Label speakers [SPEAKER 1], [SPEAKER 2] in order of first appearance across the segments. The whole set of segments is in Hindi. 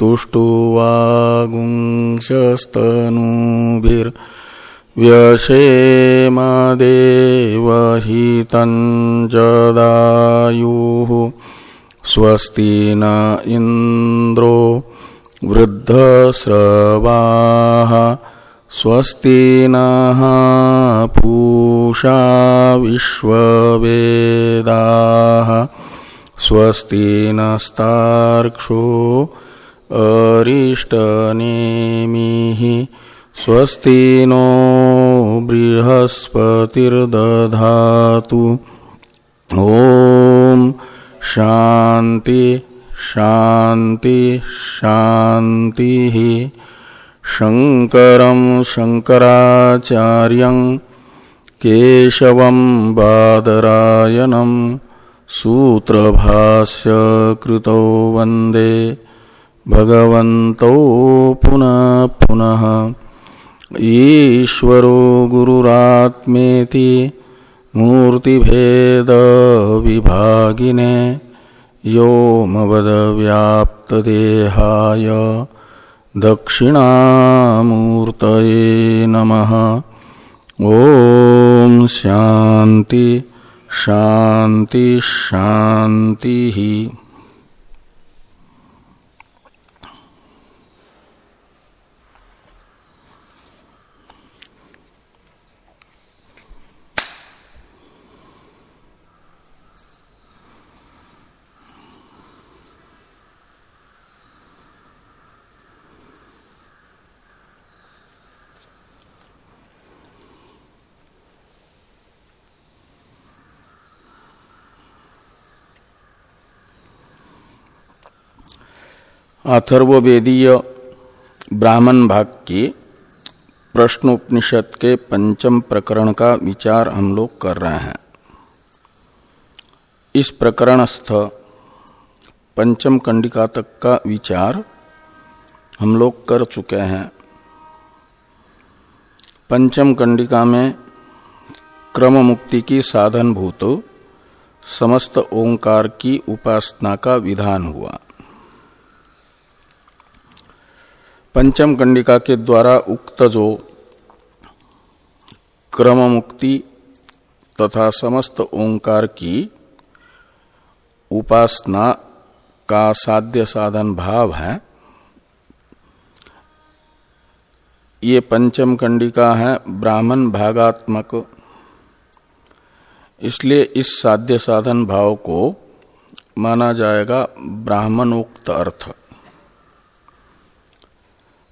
[SPEAKER 1] स्तुष्टुवागुंशस्तनूभिर्व्यशेमदेवहितं जदायुः स्वस्ति न इन्द्रो वृद्धस्रवाः स्वस्ति नः पूषा विश्ववेदाः स्वस्ति नस्तार्क्षो अरिष्टनेमिः स्वस्ति नो बृहस्पतिर्दधातु। ॐ शान्ति शान्ति शङ्करं शङ्कराचार्यं केशवं बादरायणम् सूत्रभाष्य कृतौ वंदे। भगवन्तौ पुनः पुनः। ईश्वरो गुरुरात्मेति मूर्तिभेदविभागिने दक्षिणामूर्तये नमः। ॐ शान्ति शांति शांति अथर्वेदीय ब्राह्मण भाग की प्रश्नोपनिषद के पंचम प्रकरण का विचार हम लोग कर रहे हैं। इस प्रकरणस्थ पंचम कंडिका तक का विचार हम लोग कर चुके हैं। पंचम कंडिका में क्रम मुक्ति की साधन भूत समस्त ओंकार की उपासना का विधान हुआ। पंचम कंडिका के द्वारा उक्त जो क्रम मुक्ति तथा समस्त ओंकार की उपासना का साध्य साधन भाव है, ये पंचम कंडिका है ब्राह्मण भागात्मक। इसलिए इस साध्य साधन भाव को माना जाएगा ब्राह्मणोक्त अर्थ।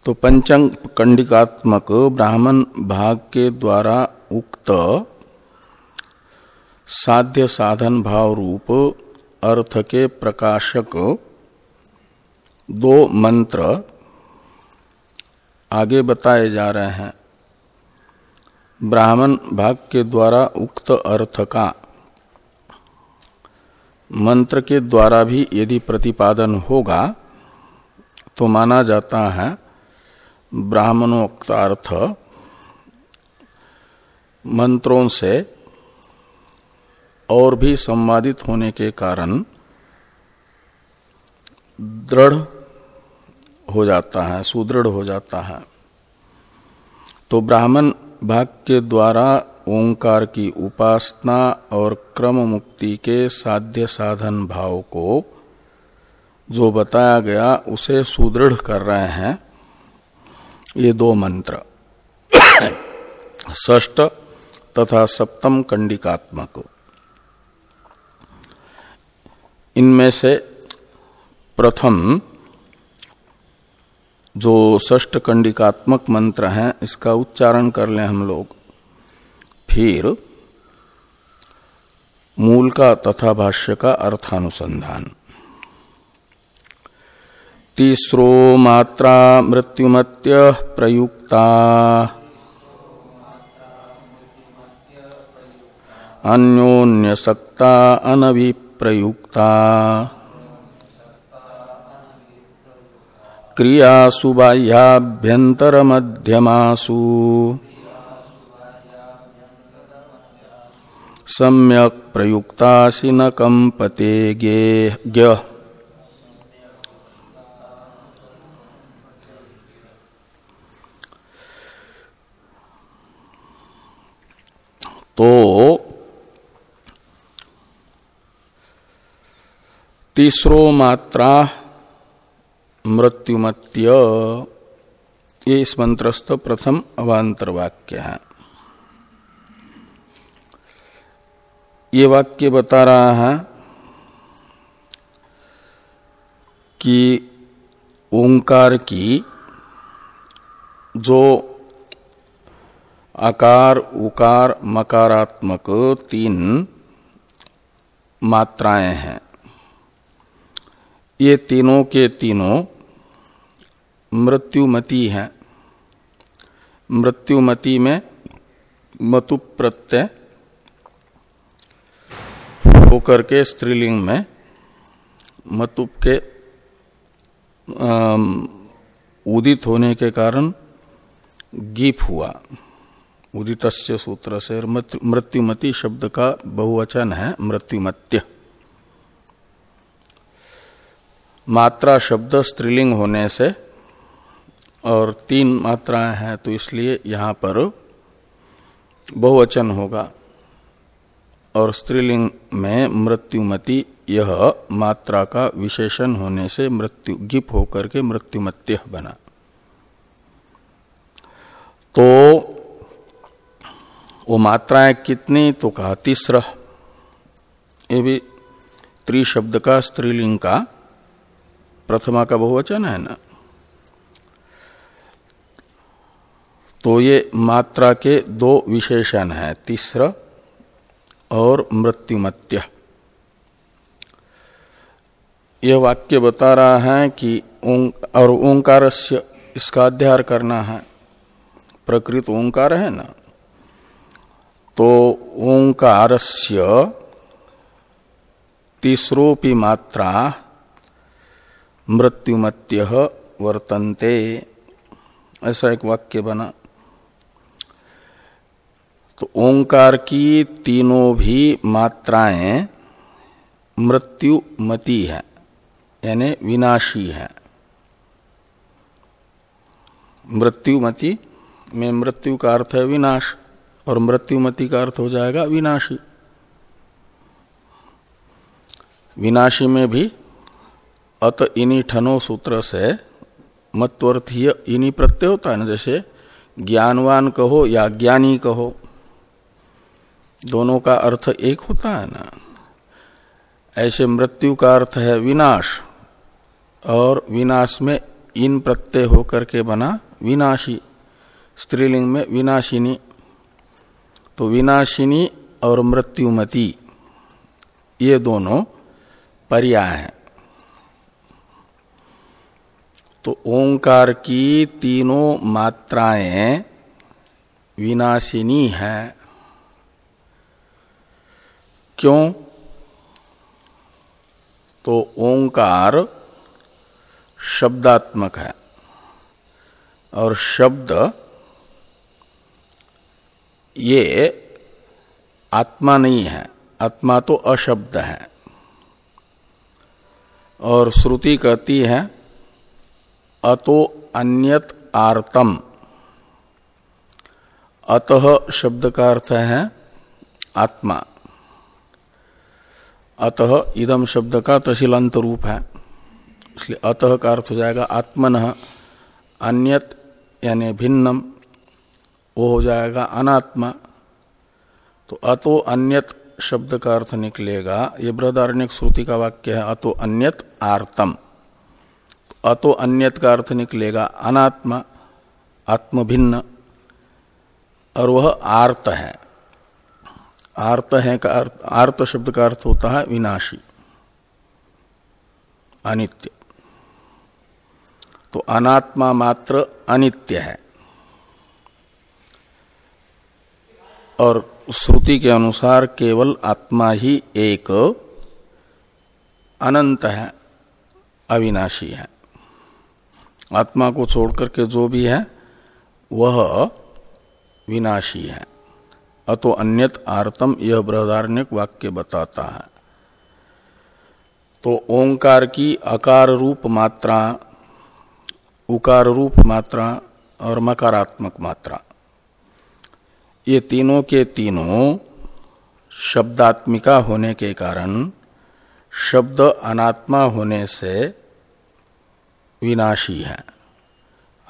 [SPEAKER 1] तो पंचम कंडिकात्मक ब्राह्मण भाग के द्वारा उक्त साध्य साधन भाव रूप अर्थ के प्रकाशक दो मंत्र आगे बताए जा रहे हैं। ब्राह्मण भाग के द्वारा उक्त अर्थ का मंत्र के द्वारा भी यदि प्रतिपादन होगा तो माना जाता है ब्राह्मणोक्तार्थ मंत्रों से और भी संवादित होने के कारण दृढ़ हो जाता है, सुदृढ़ हो जाता है। तो ब्राह्मण भाग के द्वारा ओंकार की उपासना और क्रम मुक्ति के साध्य साधन भाव को जो बताया गया, उसे सुदृढ़ कर रहे हैं। ये दो मंत्र। ष्ट तथा सप्तम कंडिकात्मक। इनमें से प्रथम जो ष्ट कंडिकात्मक मंत्र है, इसका उच्चारण कर लें हम लोग। फिर मूल का तथा भाष्य का अर्थानुसंधान। तीसरो मात्रा मृत्युमत्य प्रयुक्ता। अन्योन्यसक्ता अनभिप्रयुक्ता। क्रियासु बाह्याभ्यंतर मध्यमासु सम्यक प्रयुक्तासी न कंपते गे तो तीसरो मात्रा मृत्युमत्य। ये इस मंत्रस्थ प्रथम अवांतर वाक्य है। ये वाक्य बता रहा है कि ओंकार की जो आकार, उकार, मकारात्मक तीन मात्राएँ हैं ये तीनों के तीनों मृत्युमती हैं। मृत्युमती में मतु प्रत्यय होकर के स्त्रीलिंग में मतुप के उदित होने के कारण गीप हुआ। उदित सूत्र से मृत्युमती शब्द का बहुवचन है, मृत्युमत्य। मात्रा शब्द स्त्रीलिंग होने से और तीन मात्राएँ हैं तो इसलिए यहाँ पर बहुवचन होगा। और स्त्रीलिंग में मृत्युमति, यह मात्रा का विशेषण होने से मृत्यु, गिप होकर के मृत्युमत्य बना। तो वो मात्राएँ कितनी तो कहा तीसरा। ये भी त्रिशब्द का स्त्रीलिंग का प्रथमा का बहुवचन है ना? तो ये मात्रा के दो विशेषण है, तीसरा और मृत्युमत्य। यह वाक्य बता रहा है कि और ओंकार इसका अध्ययन करना है। प्रकृत ओंकार है ना? तो ओंकार तीसरोपि मात्रा मृत्युमत्य वर्तन्ते। ऐसा एक वाक्य बना। तो ओंकार की तीनों भी मात्राएँ मृत्युमती है, यानी विनाशी है। मृत्युमती में मृत्यु का अर्थ है विनाश, और मृत्युमती का अर्थ हो जाएगा विनाशी। विनाशी में भी अत इनी ठनो सूत्र से मत्वर्थीय इनी प्रत्यय होता है ना जैसे ज्ञानवान कहो या ज्ञानी कहो। दोनों का अर्थ एक होता है ना। ऐसे मृत्यु का अर्थ है विनाश और विनाश में इन प्रत्यय होकर के बना विनाशी, स्त्रीलिंग में विनाशिनी। तो विनाशिनी और मृत्युमती, ये दोनों पर्याय हैं। तो ओंकार की तीनों मात्राएँ विनाशिनी हैं। क्यों? तो ओंकार शब्दात्मक है और शब्द ये आत्मा नहीं है, आत्मा तो अशब्द है। और श्रुति कहती है अतो अन्यत आर्तम। अतः शब्द का अर्थ है आत्मा। अतः इदम शब्द का तहसीलांत रूप है। इसलिए अतः का अर्थ हो जाएगा आत्मन। अन्यत यानी भिन्नम। वो हो जाएगा अनात्मा। तो अतो अन्यत शब्द का अर्थ निकलेगा। ये बृहदारण्यक श्रुति का वाक्य है, अतो अन्यत आर्तम। अतो अन्यत का अर्थ निकलेगा अनात्मा आत्म भिन्न और वह आर्त है। आर्त है का अर्थ, आर्त शब्द का अर्थ होता है विनाशी, अनित्य। तो अनात्मा मात्र अनित्य है। और श्रुति के अनुसार केवल आत्मा ही एक अनंत है, अविनाशी है। आत्मा को छोड़कर के जो भी है, वह विनाशी है। अतो अन्यत आर्तम यह बृहदारण्यक वाक्य बताता है। तो ओंकार की अकार रूप मात्रा, उकार रूप मात्रा और मकारात्मक मात्रा। ये तीनों के तीनों शब्दात्मिका होने के कारण, शब्द अनात्मा होने से विनाशी है।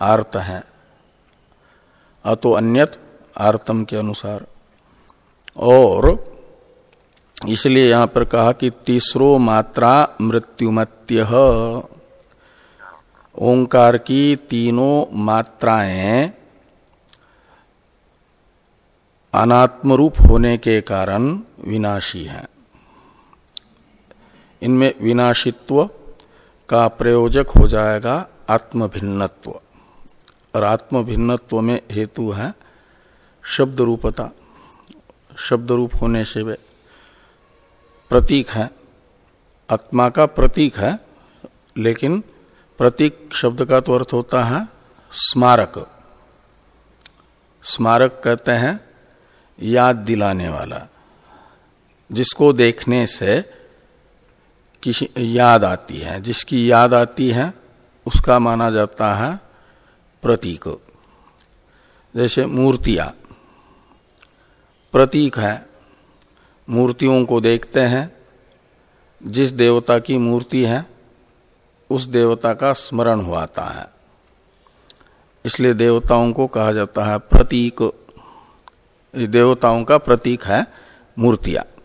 [SPEAKER 1] आर्त है। अतो अन्यत आर्तम के अनुसार। और इसलिए यहाँ पर कहा कि तीसरो मात्रा मृत्युमत्य। ओंकार की तीनों मात्राएँ अनात्मरूप होने के कारण विनाशी हैं। इनमें विनाशित्व का प्रयोजक हो जाएगा आत्मभिन्नत्व। और आत्मभिन्नत्व में हेतु है शब्द रूपता शब्द रूप होने से वे प्रतीक है। आत्मा का प्रतीक है, लेकिन प्रतीक शब्द का तो अर्थ होता है स्मारक। स्मारक कहते हैं याद दिलाने वाला, जिसको देखने से किसी याद आती है, जिसकी याद आती है, उसका माना जाता है प्रतीक। जैसे मूर्तियाँ। प्रतीक है, मूर्तियों को देखते हैं, जिस देवता की मूर्ति है, उस देवता का स्मरण हुआता है। इसलिए देवताओं को कहा जाता है प्रतीक। देवताओं का प्रतीक है मूर्तियाँ।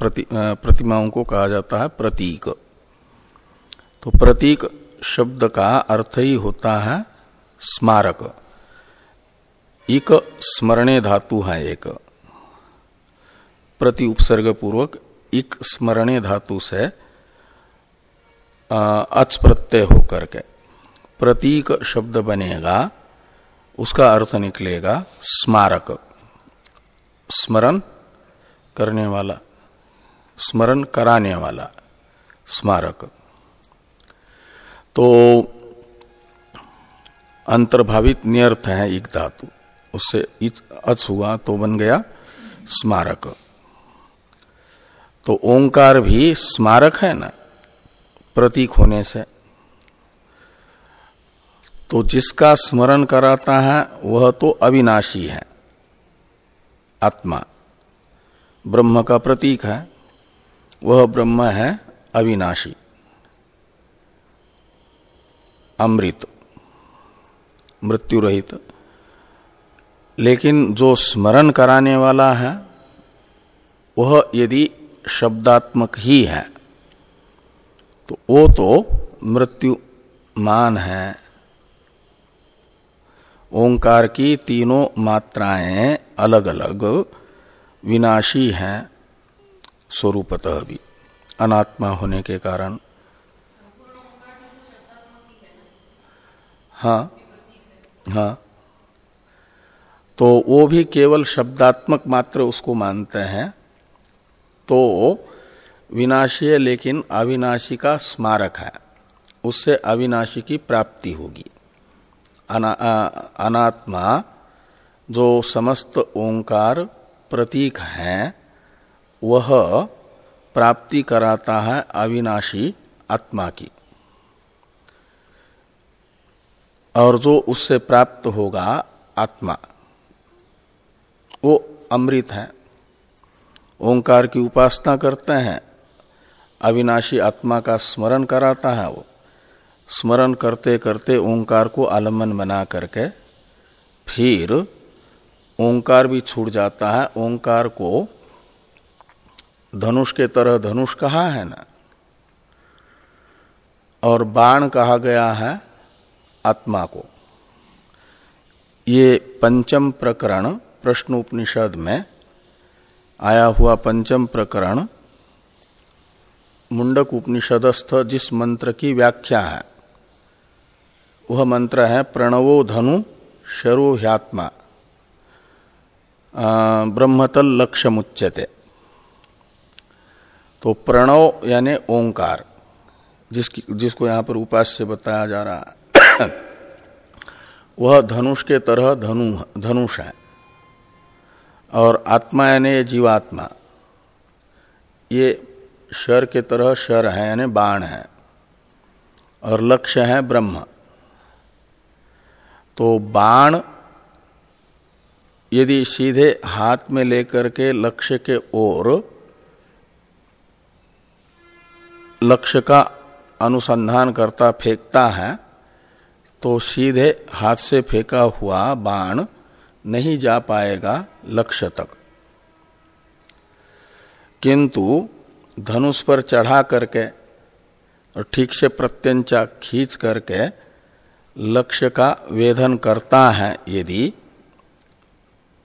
[SPEAKER 1] प्रति, प्रतिमाओं को कहा जाता है प्रतीक। तो प्रतीक शब्द का अर्थ ही होता है स्मारक। एक स्मरणे धातु है एक। प्रति उपसर्ग पूर्वक एक स्मरणे धातु से अच प्रत्यय होकर के प्रतीक शब्द बनेगा उसका अर्थ निकलेगा स्मारक। स्मरण करने वाला स्मरण कराने वाला स्मारक। तो अंतर्भावित नियर्थ है एक धातु। उससे अच हुआ तो बन गया स्मारक। तो ओंकार भी स्मारक है ना? प्रतीक होने से। तो जिसका स्मरण कराता है, वह तो अविनाशी है। आत्मा। ब्रह्म का प्रतीक है। वह ब्रह्म है अविनाशी। अमृत। मृत्यु रहित लेकिन जो स्मरण कराने वाला है, वह यदि शब्दात्मक ही है तो वो तो मृत्युमान है। ओंकार की तीनों मात्राएँ अलग अलग विनाशी हैं। स्वरूपतः भी अनात्मा होने के कारण। हाँ हाँ। तो वो भी केवल शब्दात्मक मात्र उसको मानते हैं। तो विनाशी है लेकिन अविनाशी का स्मारक है। उससे अविनाशी की प्राप्ति होगी। अना, अनात्मा जो समस्त ओंकार प्रतीक हैं वह प्राप्ति कराता है अविनाशी आत्मा की। और जो उससे प्राप्त होगा आत्मा, वो अमृत है। ओंकार की उपासना करते हैं, अविनाशी आत्मा का स्मरण कराता है वो। स्मरण करते करते ओंकार को आलंबन बना करके फिर ओंकार भी छूट जाता है, ओंकार को धनुष के तरह धनुष कहा है ना? और बाण कहा गया है आत्मा को। ये पंचम प्रकरण प्रश्न उपनिषद में आया हुआ पंचम प्रकरण मुंडक उपनिषदस्थ जिस मंत्र की व्याख्या है, वह मंत्र है प्रणवो धनु शरो ह्यात्मा। ब्रह्मतल लक्ष्य मुच्यते तो प्रणव यानी ओंकार, जिसकी, जिसको यहाँ पर उपास्य बताया जा रहा वह धनुष के तरह धनु, धनुष है। और आत्मा यानी जीवात्मा, ये शर के तरह शर है, यानी बाण है। और लक्ष्य है ब्रह्म। तो बाण यदि सीधे हाथ में लेकर के लक्ष्य के ओर लक्ष्य का अनुसंधान करता फेंकता है तो सीधे हाथ से फेंका हुआ बाण नहीं जा पाएगा लक्ष्य तक। किंतु धनुष पर चढ़ा करके और ठीक से प्रत्यंचा खींच करके लक्ष्य का वेधन करता है यदि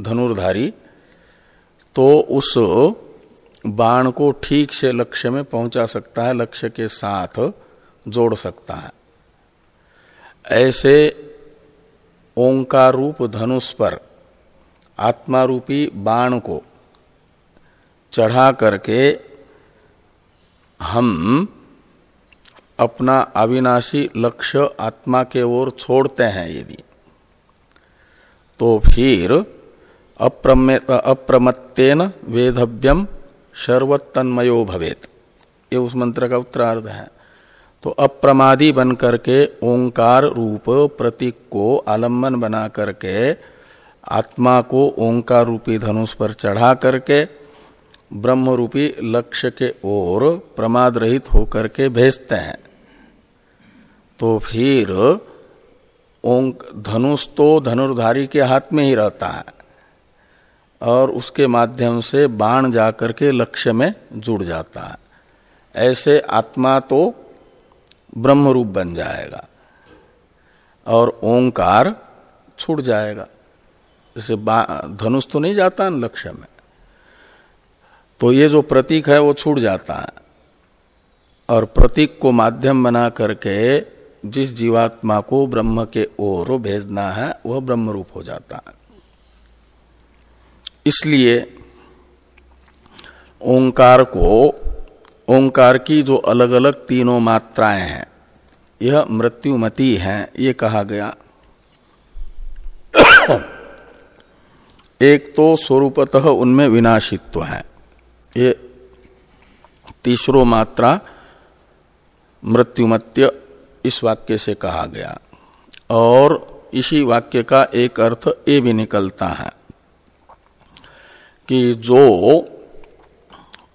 [SPEAKER 1] धनुर्धारी तो उस बाण को ठीक से लक्ष्य में पहुँचा सकता है, लक्ष्य के साथ जोड़ सकता है। ऐसे ओंकार रूप धनुष पर आत्मा रूपी बाण को चढ़ा करके हम अपना अविनाशी लक्ष्य आत्मा के ओर छोड़ते हैं यदि। तो फिर अप्रमत्तेन वेधव्यम सर्वतन्मयो भवेत। ये उस मंत्र का उत्तरार्ध है। तो अप्रमादी बन करके ओंकार रूप प्रतीक को आलंबन बना करके, आत्मा को ओंकार रूपी धनुष पर चढ़ा करके ब्रह्म रूपी लक्ष्य के ओर प्रमाद रहित होकर के भेजते हैं। तो फिर ओंक, धनुष तो धनुर्धारी के हाथ में ही रहता है। और उसके माध्यम से बाण जाकर के लक्ष्य में जुड़ जाता है। ऐसे आत्मा तो ब्रह्म रूप बन जाएगा और ओंकार छूट जाएगा। जैसे धनुष तो नहीं जाता न लक्ष्य में। तो ये जो प्रतीक है वो छूट जाता है। और प्रतीक को माध्यम बना करके जिस जीवात्मा को ब्रह्म के ओर भेजना है, वह ब्रह्म रूप हो जाता है। इसलिए ओंकार को, ओंकार की जो अलग अलग तीनों मात्राएँ हैं, यह मृत्युमती है, ये कहा गया। एक तो स्वरूपतः उनमें विनाशित्व है। ये तीसरो मात्रा मृत्युमत्य इस वाक्य से कहा गया। और इसी वाक्य का एक अर्थ ये भी निकलता है। कि जो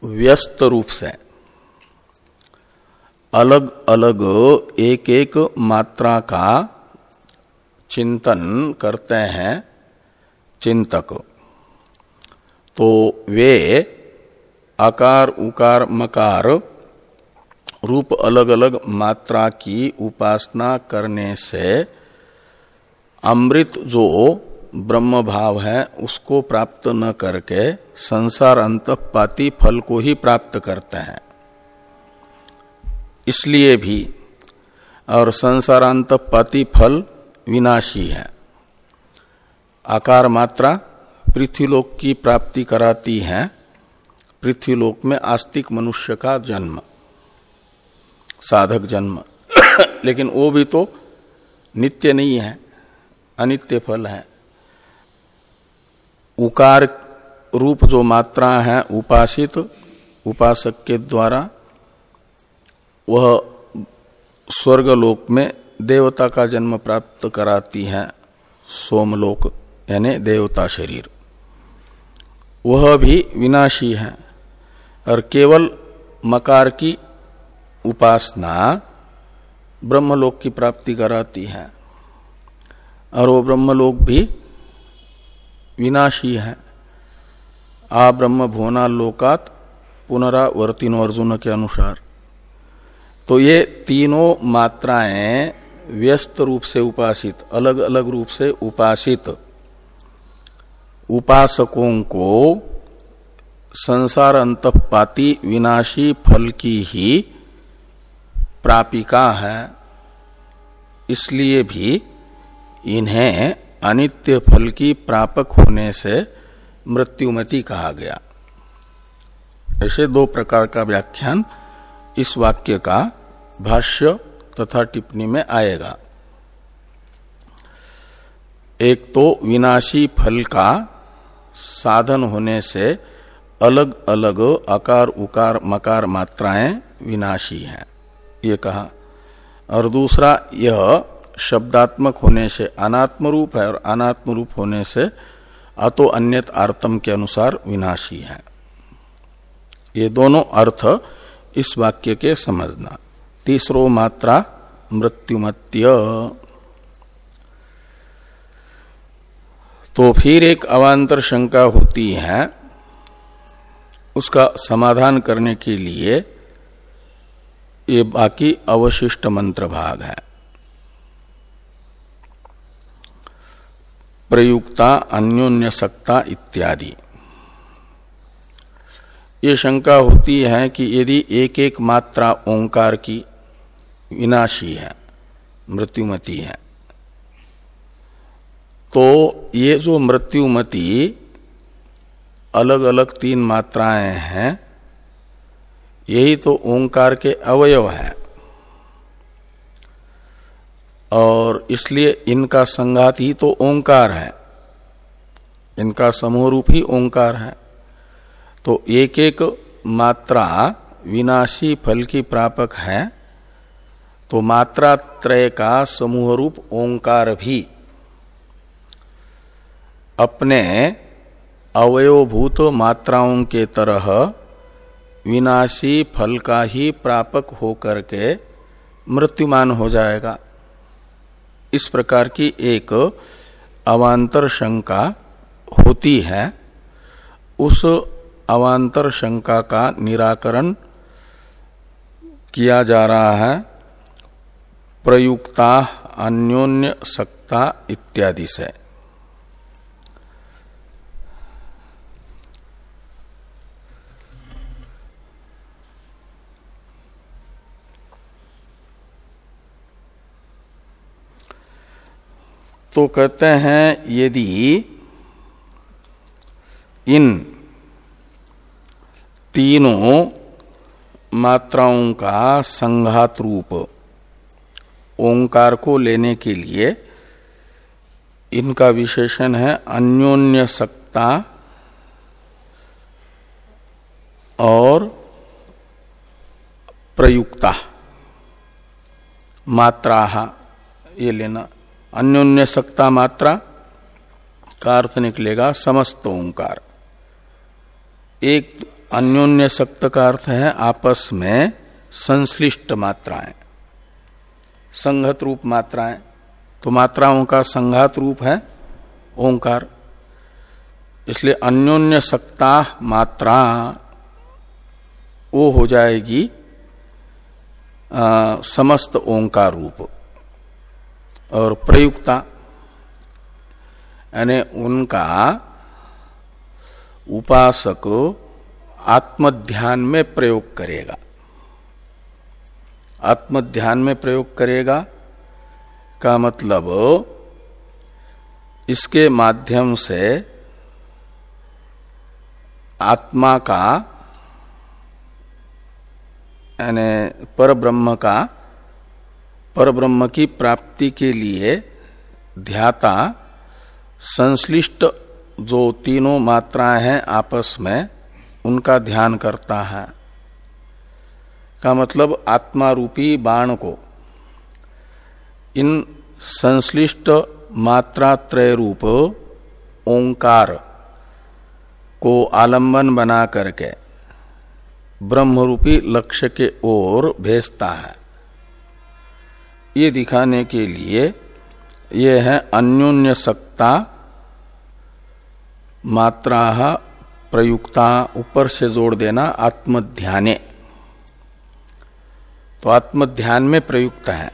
[SPEAKER 1] व्यस्त रूप से अलग अलग एक एक मात्रा का चिंतन करते हैं चिंतक तो वे आकार, उकार, मकार रूप अलग अलग मात्रा की उपासना करने से अमृत जो ब्रह्म भाव है, उसको प्राप्त न करके संसार अंतपाती फल को ही प्राप्त करते हैं। इसलिए भी और संसारांतपाती फल विनाशी है। आकार मात्रा पृथ्वीलोक की प्राप्ति कराती है, पृथ्वीलोक में आस्तिक मनुष्य का जन्म, साधक जन्म। लेकिन वो भी तो नित्य नहीं है, अनित्य फल है। उकार रूप जो मात्रा है उपासित, उपासक के द्वारा, वह स्वर्गलोक में देवता का जन्म प्राप्त कराती है सोमलोक, यानी देवता शरीर। वह भी विनाशी है, और केवल मकार की उपासना ब्रह्मलोक की प्राप्ति कराती है। और वो ब्रह्मलोक भी विनाशी है। आ ब्रह्म भुवना लोकात पुनरावर्तिनो अर्जुन के अनुसार। तो ये तीनों मात्राएँ व्यस्त रूप से उपासित अलग अलग रूप से उपासित। उपासकों को संसार अंतपाती विनाशी फल की ही प्रापिका है। इसलिए भी इन्हें अनित्य फल की प्रापक होने से मृत्युमति कहा गया। ऐसे दो प्रकार का व्याख्यान इस वाक्य का भाष्य तथा टिप्पणी में आएगा। एक तो विनाशी फल का साधन होने से अलग अलग अकार उकार, मकार मात्राएँ विनाशी हैं। ये कहा। और दूसरा, यह शब्दात्मक होने से अनात्म रूप है और अनात्म रूप होने से अतो अन्यत आर्तम के अनुसार विनाशी है। ये दोनों अर्थ इस वाक्य के समझना। तीसरो मात्रा, मृत्युमत्य। तो फिर एक अवान्तर शंका होती है, उसका समाधान करने के लिए ये बाकी अवशिष्ट मंत्र भाग है। प्रयुक्ता अन्योन्य सक्ता इत्यादि। ये शंका होती है कि यदि एक एक मात्रा ओंकार की विनाशी है, मृत्युमती है तो ये जो मृत्युमती अलग अलग तीन मात्राएँ हैं, यही तो ओंकार के अवयव है। और इसलिए इनका संघात ही तो ओंकार है। इनका समूह रूप ही ओंकार है। तो एक एक मात्रा विनाशी फल की प्रापक है। तो मात्रा त्रय का समूह रूप ओंकार भी। अपने अवयवभूत मात्राओं के तरह विनाशी फल का ही प्रापक होकर के मृत्युमान हो जाएगा। इस प्रकार की एक अवांतर शंका होती है। उस अवांतर शंका का निराकरण किया जा रहा है। प्रयुक्ता, अन्योन्य, सक्ता इत्यादि से। तो कहते हैं, यदि इन तीनों मात्राओं का संघात रूप ओंकार को लेने के लिए इनका विशेषण है अन्योन्य सक्ता और प्रयुक्ता, मात्रा, ये लेना अन्योन्य सक्ता मात्रा का अर्थ निकलेगा समस्त ओंकार। एक अन्योन्य सक्त का अर्थ है आपस में संश्लिष्ट मात्राएँ संघत रूप मात्राएँ। तो मात्राओं का संघात रूप है ओंकार। इसलिए अन्योन्य सक्ता मात्रा वो हो जाएगी आ, समस्त ओंकार रूप। और प्रयुक्ता। यानी उनका उपासक आत्मध्यान में प्रयोग करेगा। आत्मध्यान में प्रयोग करेगा का मतलब इसके माध्यम से आत्मा का, यानी पर ब्रह्म का पर ब्रह्म की प्राप्ति के लिए ध्याता संश्लिष्ट जो तीनों मात्राएँ हैं आपस में, उनका ध्यान करता है। का मतलब आत्मा रूपी बाण को। इन संश्लिष्ट मात्रा त्रय रूप ओंकार को आलंबन बना करके ब्रह्म रूपी लक्ष्य के ओर भेजता है। ये दिखाने के लिए ये है अन्योन्य सत्ता मात्रा प्रयुक्ता, ऊपर से जोड़ देना आत्मध्याने। तो आत्मध्यान में प्रयुक्त है।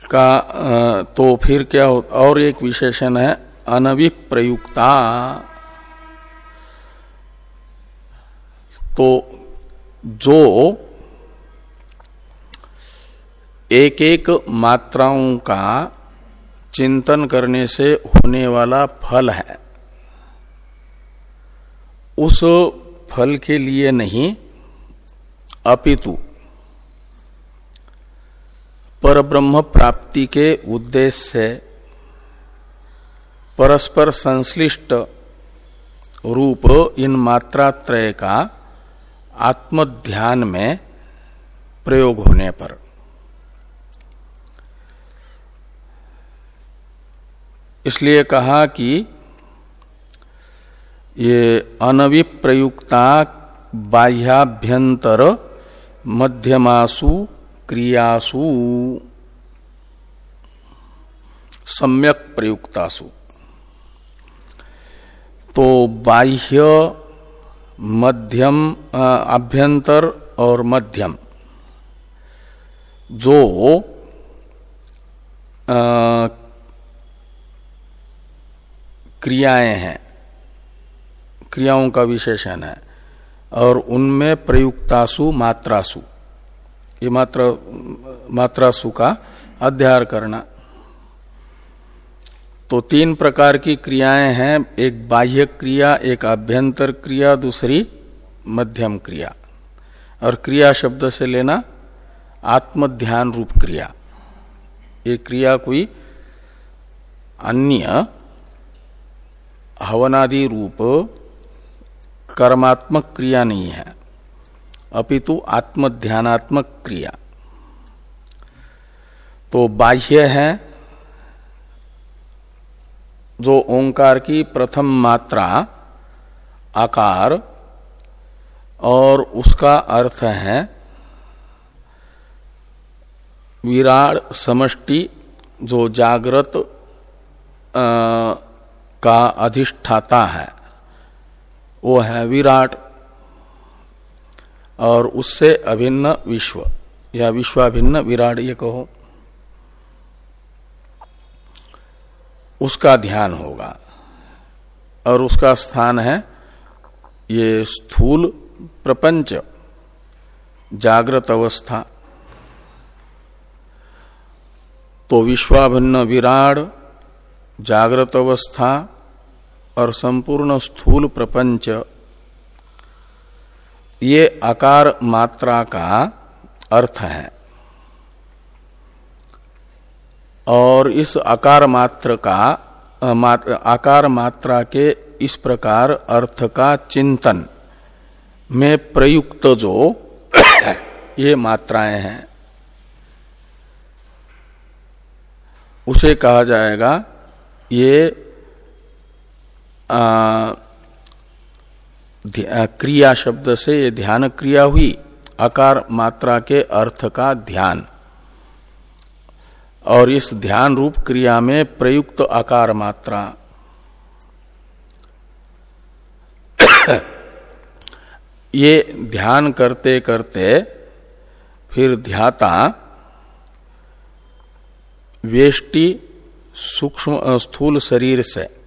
[SPEAKER 1] का तो फिर क्या हो, और एक विशेषण है अनविप्रयुक्ता तो जो एक एक मात्राओं का चिंतन करने से होने वाला फल है। उस फल के लिए नहीं, अपितु पर ब्रह्म प्राप्ति के उद्देश्य से परस्पर संश्लिष्ट रूप इन मात्रात्रय का आत्मध्यान में प्रयोग होने पर। इसलिए कहा कि ये अनविप्रयुक्ता बाह्याभ्यंतर मध्यमासु क्रियासु सम्यक प्रयुक्तासु। तो बाह्य मध्यम आभ्यंतर और मध्यम जो आ, क्रियाएँ हैं। क्रियाओं का विशेषण है। और उनमें प्रयुक्तासु, मात्रासु। ये मात्रा, मात्रासु का अध्यार करना। तो तीन प्रकार की क्रियाएँ हैं। एक बाह्य क्रिया, एक आभ्यंतर क्रिया, दूसरी मध्यम क्रिया। और क्रिया शब्द से लेना आत्मध्यान रूप क्रिया। ये क्रिया कोई अन्य हवनादि रूप कर्मात्मक क्रिया नहीं है। अपितु आत्मध्यानात्मक क्रिया। तो बाह्य है, जो ओंकार की प्रथम मात्रा, आकार, और उसका अर्थ है विराट समष्टि, जो जागृत का अधिष्ठाता है। वो है विराट और उससे अभिन्न विश्व। या विश्वाभिन्न विराट, ये कहो। उसका ध्यान होगा और उसका स्थान है ये स्थूल प्रपंच, जागृत अवस्था। तो विश्वाभिन्न विराट, जागृत अवस्था और संपूर्ण स्थूल प्रपंच, ये आकार मात्रा का अर्थ है। और इस आकार मात्र का आकार मात्रा के इस प्रकार अर्थ का चिंतन में प्रयुक्त जो ये मात्राएँ हैं, उसे कहा जाएगा ये क्रिया शब्द से ये ध्यान क्रिया हुई, आकार मात्रा के अर्थ का ध्यान। और इस ध्यान रूप क्रिया में प्रयुक्त आकार मात्रा। ये ध्यान करते करते फिर ध्याता वेष्टि सूक्ष्म स्थूल शरीर से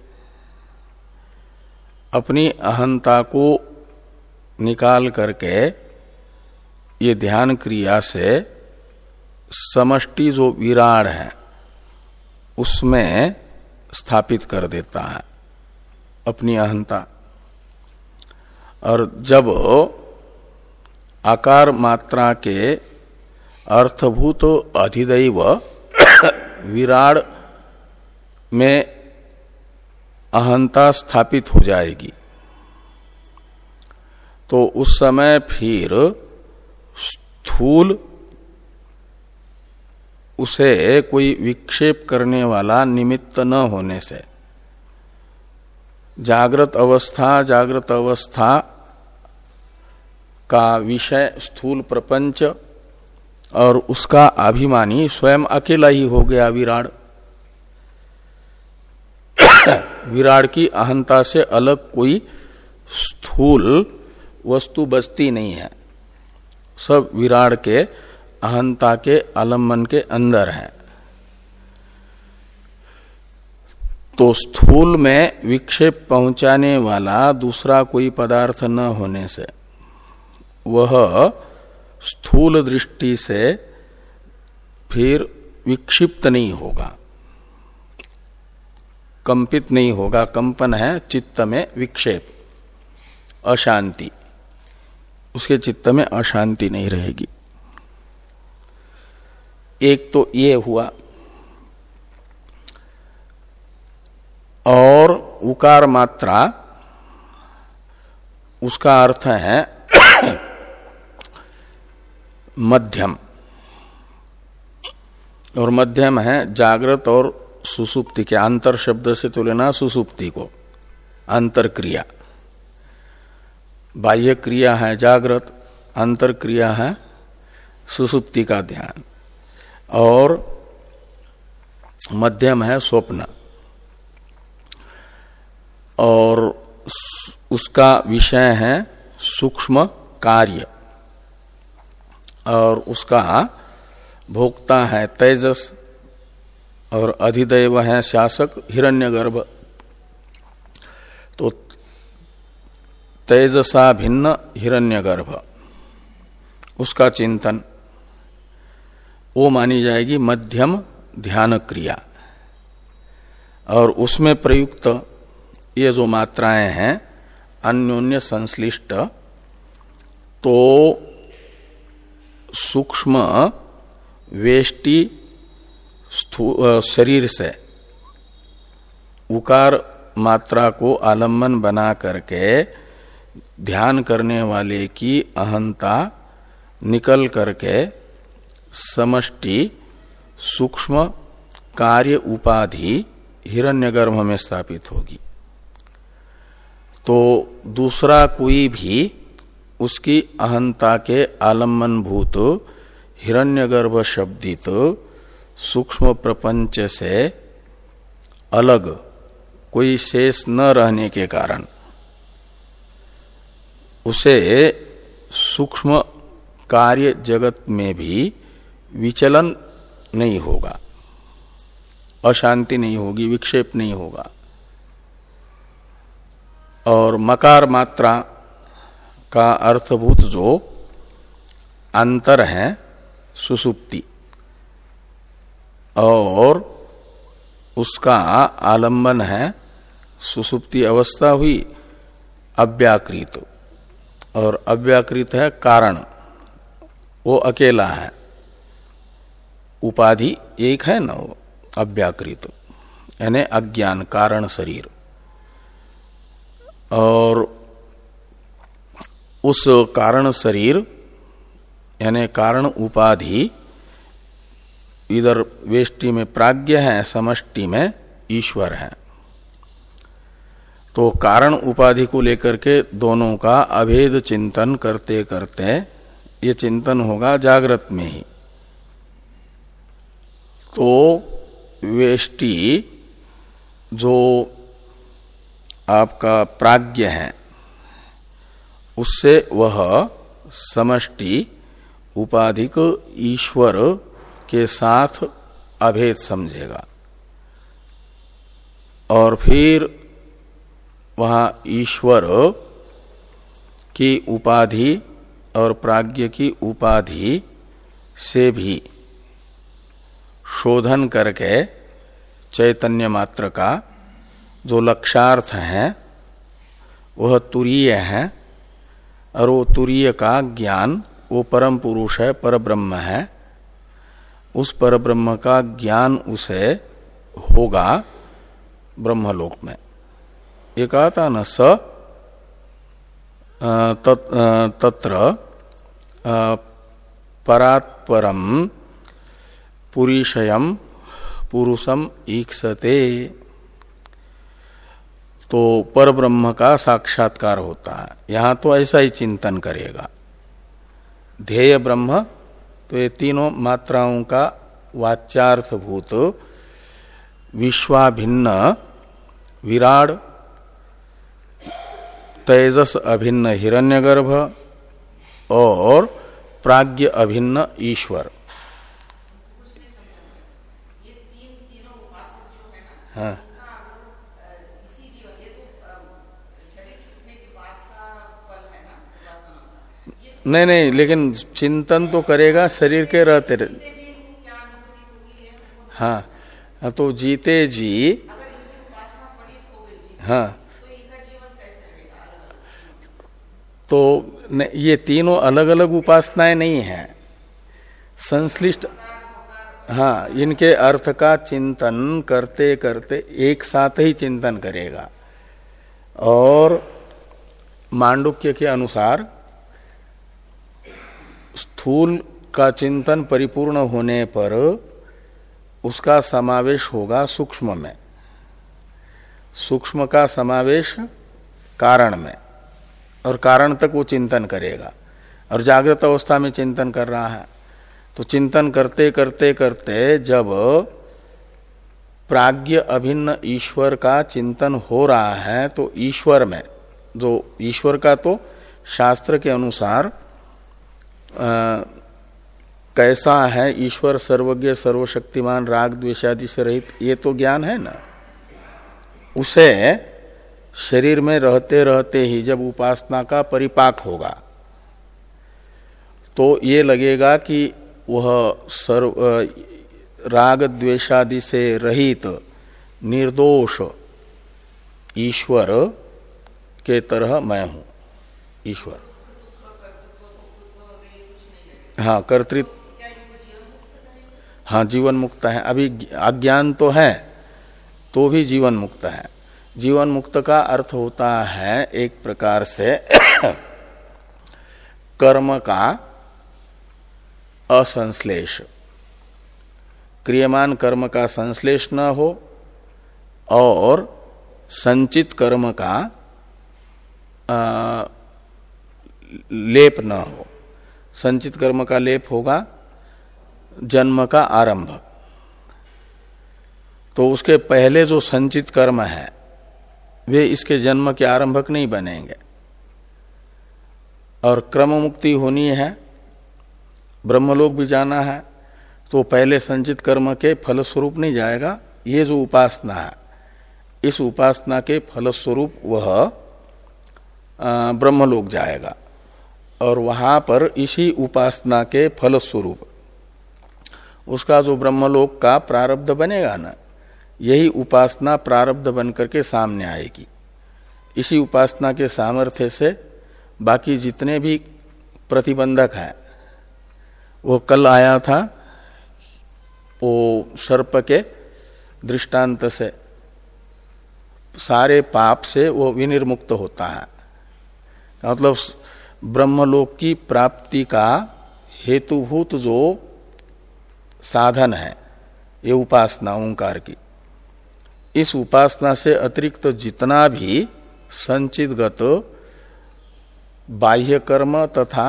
[SPEAKER 1] अपनी अहंता को निकाल करके ये ध्यान क्रिया से समष्टि जो विराड है, उसमें स्थापित कर देता है अपनी अहंता। और जब आकार मात्रा के अर्थभूत अधिदैव विराड में अहंता स्थापित हो जाएगी। तो उस समय फिर स्थूल उसे कोई विक्षेप करने वाला निमित्त न होने से। जागृत अवस्था जागृत अवस्था का विषय स्थूल प्रपंच और उसका अभिमानी स्वयं अकेला ही हो गया विराट। विराट की अहंता से अलग कोई स्थूल वस्तु बस्ती नहीं है। सब विराट के अहंता के आलंबन के अंदर है। तो स्थूल में विक्षेप पहुँचाने वाला दूसरा कोई पदार्थ न होने से, वह स्थूल दृष्टि से फिर विक्षिप्त नहीं होगा। कंपित नहीं होगा, कंपन है चित्त में विक्षेप, अशांति। उसके चित्त में अशांति नहीं रहेगी। एक तो ये हुआ, और उकार मात्रा, उसका अर्थ है मध्यम। और मध्यम है जागृत और सुसुप्ति के अंतर शब्द से तो लेना सुसुप्ति को। अंतर क्रिया बाह्य क्रिया है जागृत, अंतर क्रिया है सुसुप्ति का ध्यान। और मध्यम है स्वप्न। और उसका विषय है सूक्ष्म कार्य। और उसका भोक्ता है तेजस और अधिदैव है शासक हिरण्यगर्भ। तो तेजसा भिन्न हिरण्यगर्भ। उसका चिंतन। वो मानी जाएगी मध्यम ध्यान क्रिया और उसमें प्रयुक्त ये जो मात्राएँ हैं, अन्योन्य संश्लिष्ट तो सूक्ष्म, वेष्टि शरीर से उकार मात्रा को आलंबन बना करके ध्यान करने वाले की अहंता निकल करके समष्टि, सूक्ष्म कार्य उपाधि हिरण्यगर्भ में स्थापित होगी। तो दूसरा कोई भी उसकी अहंता के आलंबन भूत हिरण्यगर्भ शब्दित सूक्ष्म प्रपंच से अलग कोई शेष न रहने के कारण उसे सूक्ष्म कार्य जगत में भी विचलन नहीं होगा, अशांति नहीं होगी, विक्षेप नहीं होगा। और मकार मात्रा का अर्थभूत जो अंतर है, सुसुप्ति। और उसका आलंबन है, सुसुप्ति अवस्था हुई, अव्याकृत। और अव्याकृत है कारण। वो अकेला है। उपाधि एक है ना वो, अव्याकृत। यानी अज्ञान, कारण शरीर। और उस कारण शरीर, यानी कारण उपाधि इधर वेष्टि में प्राज्ञ है, समष्टि में ईश्वर है। तो कारण उपाधि को लेकर के दोनों का अभेद चिंतन करते करते ये चिंतन होगा जागृत में ही। तो वेष्टि जो आपका प्राज्ञ है, उससे वह समष्टि उपाधिक ईश्वर के साथ अभेद समझेगा। और फिर वहाँ ईश्वर की उपाधि और प्राज्ञ की उपाधि से भी शोधन करके चैतन्य मात्र का जो लक्षार्थ है, वह तुरीय है, और वो तुरीय का ज्ञान, वो परम पुरुष है पर ब्रह्म है उस पर ब्रह्म का ज्ञान उसे होगा ब्रह्मलोक में। ये कहा था न, स तत्र परात्परम पुरीशयम पुरुषम ईक्षते। तो पर ब्रह्म का साक्षात्कार होता है। यहाँ तो ऐसा ही चिंतन करेगा। ध्येय ब्रह्म तो ये तीनों मात्राओं का वाच्यार्थभूत विश्वाभिन्न विराड तेजस अभिन्न हिरण्यगर्भ और प्राज्ञ अभिन्न ईश्वर। हाँ। नहीं नहीं, लेकिन चिंतन तो करेगा, शरीर के रहते हाँ तो जीते जी। हाँ। तो ये तीनों अलग अलग उपासनाएँ नहीं हैं। संश्लिष्ट हाँ इनके अर्थ का चिंतन करते करते एक साथ ही चिंतन करेगा। और मांडुक्य के अनुसार स्थूल का चिंतन परिपूर्ण होने पर उसका समावेश होगा सूक्ष्म में। सूक्ष्म का समावेश कारण में, और कारण तक वो चिंतन करेगा। और जागृत अवस्था में चिंतन कर रहा है। तो चिंतन करते करते करते जब प्राज्ञ अभिन्न ईश्वर का चिंतन हो रहा है तो ईश्वर में, जो ईश्वर का तो शास्त्र के अनुसार कैसा है ईश्वर सर्वज्ञ, सर्वशक्तिमान, राग द्वेषादि से रहित, ये तो ज्ञान है ना? उसे शरीर में रहते रहते ही जब उपासना का परिपाक होगा तो ये लगेगा कि वह सर्व राग द्वेषादि से रहित, निर्दोष ईश्वर के तरह मैं हूँ, ईश्वर। हाँ कर्तृत्व। हाँ जीवन मुक्त है। अभी अज्ञान तो है तो भी जीवन मुक्त है। जीवन मुक्त का अर्थ होता है एक प्रकार से कर्म का असंश्लेष। क्रियमान कर्म का संश्लेष न हो और संचित कर्म का आ, लेप न हो। संचित कर्म का लेप होगा, जन्म का आरंभ। तो उसके पहले जो संचित कर्म है, वे इसके जन्म के आरंभक नहीं बनेंगे। और क्रम मुक्ति होनी है, ब्रह्मलोक भी जाना है तो पहले संचित कर्म के फलस्वरूप नहीं जाएगा। ये जो उपासना है, इस उपासना के फलस्वरूप वह ब्रह्मलोक जाएगा। और वहाँ पर इसी उपासना के फलस्वरूप। उसका जो ब्रह्मलोक का प्रारब्ध बनेगा ना, यही उपासना प्रारब्ध बन करके सामने आएगी। इसी उपासना के सामर्थ्य से बाकी जितने भी प्रतिबंधक हैं, वो कल आया था, वो सर्प के दृष्टांत से सारे पाप से वो विनिर्मुक्त होता है। मतलब ब्रह्मलोक की प्राप्ति का हेतुभूत जो साधन है, ये उपासना, ओंकार की, इस उपासना से अतिरिक्त जितना भी संचितगत बाह्य कर्म तथा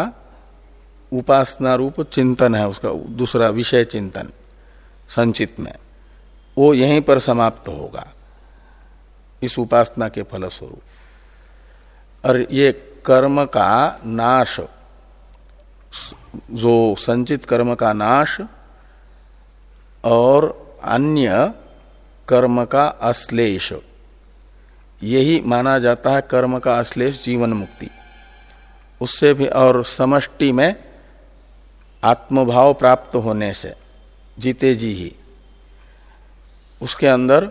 [SPEAKER 1] उपासना रूप चिंतन है, उसका दूसरा विषय चिंतन, संचित में, वो यहीं पर समाप्त होगा, इस उपासना के फलस्वरूप। और ये कर्म का नाश, जो संचित कर्म का नाश और अन्य कर्म का अश्लेष। यही माना जाता है कर्म का अश्लेष जीवन मुक्ति। उससे भी और समष्टि में आत्मभाव प्राप्त होने से, जीते जी ही। उसके अंदर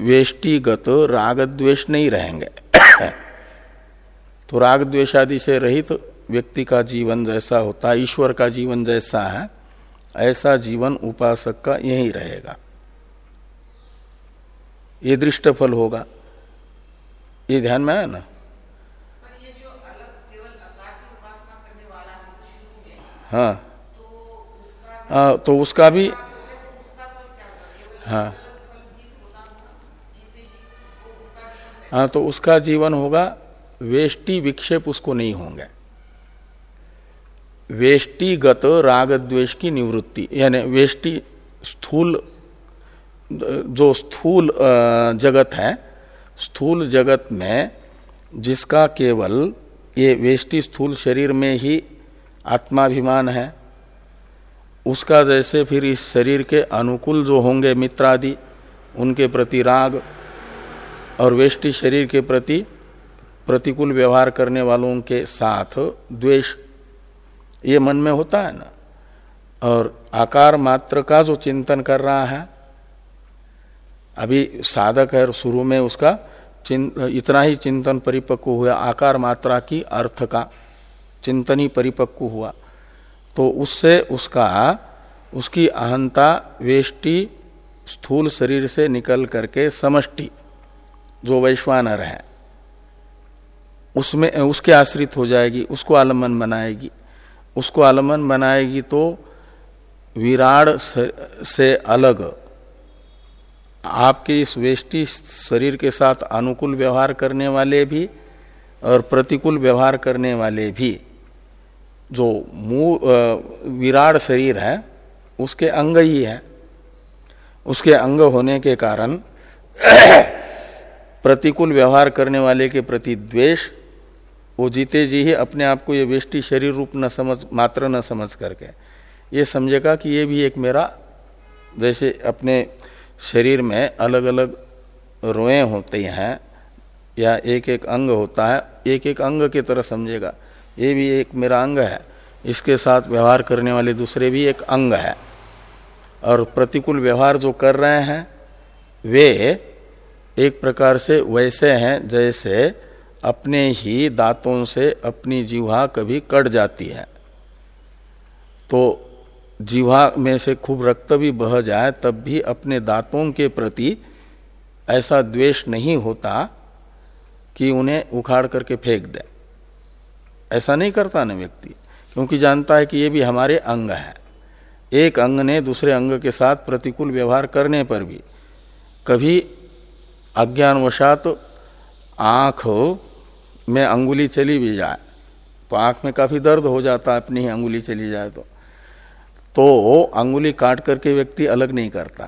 [SPEAKER 1] वेष्टिगत राग द्वेष नहीं रहेंगे। तो राग द्वेषादि से रहित तो व्यक्ति का जीवन जैसा होता है ईश्वर का जीवन जैसा है ऐसा जीवन उपासक का यही रहेगा। ये दृष्ट फल होगा। ये ध्यान में आया ना? हाँ हाँ। तो उसका भी हाँ हाँ तो उसका जीवन होगा वेष्टि विक्षेप उसको नहीं होंगे। वेष्टिगत राग द्वेष की निवृत्ति, यानी वेष्टि स्थूल, जो स्थूल जगत है, स्थूल जगत में जिसका केवल ये वेष्टि स्थूल शरीर में ही आत्माभिमान है, उसका जैसे फिर इस शरीर के अनुकूल जो होंगे मित्रादि, उनके प्रति राग और वेष्टि शरीर के प्रति प्रतिकूल व्यवहार करने वालों के साथ द्वेष, ये मन में होता है ना। और आकार मात्र का जो चिंतन कर रहा है, अभी साधक है शुरू में उसका इतना ही चिंतन परिपक्व हुआ, आकार मात्रा की अर्थ का चिंतन ही परिपक्व हुआ। तो उससे उसका, उसकी अहंता वेष्टि स्थूल शरीर से निकल करके समष्टि, जो वैश्वानर है। उसमें उसके आश्रित हो जाएगी, उसको आलंबन बनाएगी। उसको आलंबन बनाएगी तो विराड से अलग। आपके इस वेष्टि शरीर के साथ अनुकूल व्यवहार करने वाले भी और प्रतिकूल व्यवहार करने वाले भी, जो मुँह विराट शरीर है, उसके अंग ही है। उसके अंग होने के कारण प्रतिकूल व्यवहार करने वाले के प्रति द्वेष वो जीते जी ही अपने आप को ये वेष्टि शरीर रूप न समझ, मात्र न समझ करके। ये समझेगा कि ये भी एक मेरा, जैसे अपने शरीर में अलग अलग रोए होते हैं, या एक एक अंग होता है एक एक अंग की तरह समझेगा। ये भी एक मेरा अंग है। इसके साथ व्यवहार करने वाले दूसरे भी एक अंग है। और प्रतिकूल व्यवहार जो कर रहे हैं, वे एक प्रकार से वैसे हैं जैसे अपने ही दांतों से अपनी जीवा कभी कट जाती है। तो जीवा में से खूब रक्त भी बह जाए, तब भी अपने दांतों के प्रति ऐसा द्वेष नहीं होता कि उन्हें उखाड़ करके फेंक दे। ऐसा नहीं करता ना व्यक्ति, क्योंकि जानता है कि ये भी हमारे अंग है। एक अंग ने दूसरे अंग के साथ प्रतिकूल व्यवहार करने पर भी कभी अज्ञानवशात आँख में अंगुली चली भी जाए तो आँख में काफ़ी दर्द हो जाता है अपनी ही अंगुली चली जाए तो। तो अंगुली काट करके व्यक्ति अलग नहीं करता।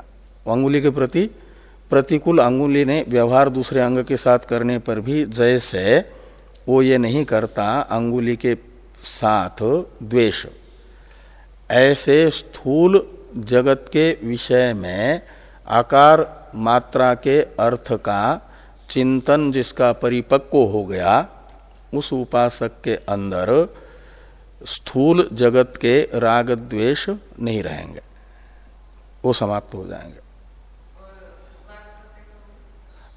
[SPEAKER 1] अंगुली के प्रति प्रतिकूल अंगुली ने व्यवहार दूसरे अंग के साथ करने पर भी जैसे वो ये नहीं करता, अंगुली के साथ द्वेष। ऐसे स्थूल जगत के विषय में आकार मात्रा के अर्थ का चिंतन जिसका परिपक्व हो गया, उस उपासक के अंदर स्थूल जगत के राग द्वेष नहीं रहेंगे। वो समाप्त हो जाएँगे।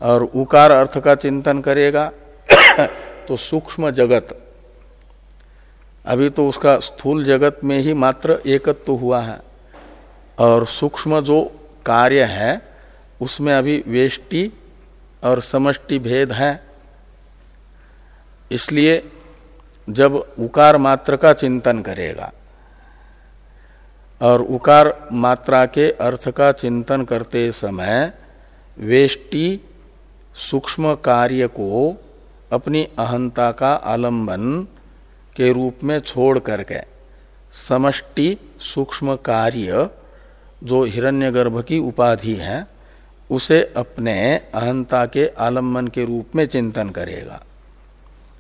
[SPEAKER 1] और उकार अर्थ का चिंतन करेगा तो सूक्ष्म जगत, अभी तो उसका स्थूल जगत में ही मात्र एकत्व तो हुआ है। और सूक्ष्म जो कार्य है, उसमें अभी वेष्टि और समष्टि भेद है। इसलिए जब उकार मात्र का चिंतन करेगा और उकार मात्रा के अर्थ का चिंतन करते समय वेष्टि सूक्ष्म कार्य को अपनी अहंता का आलंबन के रूप में छोड़ करके समष्टि सूक्ष्म कार्य, जो हिरण्यगर्भ की उपाधि है उसे अपने अहंता के आलंबन के रूप में चिंतन करेगा।